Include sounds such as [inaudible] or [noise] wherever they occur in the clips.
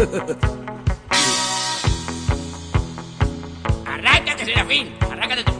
[laughs] Arráncate, Serafín. Arráncate tú.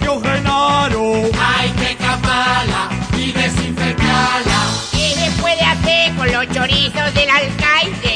Tío Genaro? Hay que caparla y desinfectarla. ¿Qué se puede hacer con los chorizos del alcaide?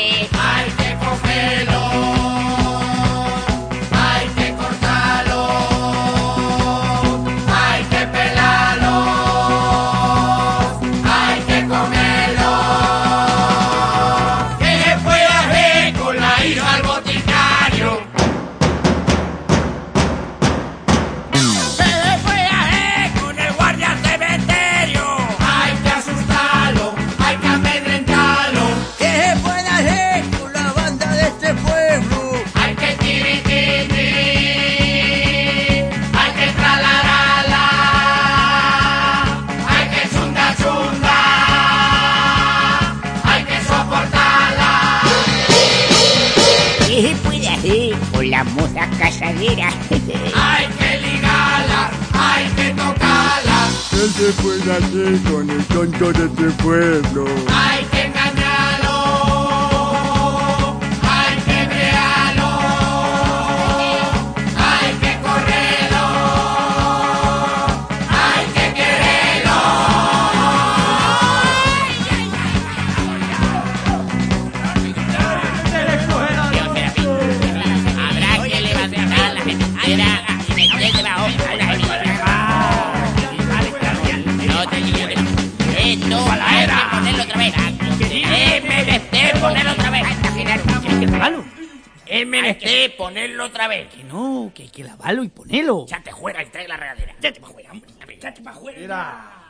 ¿Qué se puede hacer con la moza casadera? [laughs] Hay que ligarla, hay que tocarla, ¿Qué se puede hacer con el tonto de este pueblo? hay que Líes. Esto hay que ponerlo otra vez. Es menester ponerlo otra vez. Hay que lavarlo. Es menester ponerlo otra vez. Que no, que hay que lavarlo y ponerlo. Ya te fuera y trae la regadera. Ya te pa' fuera, hombre. Ya te pa'. Mira,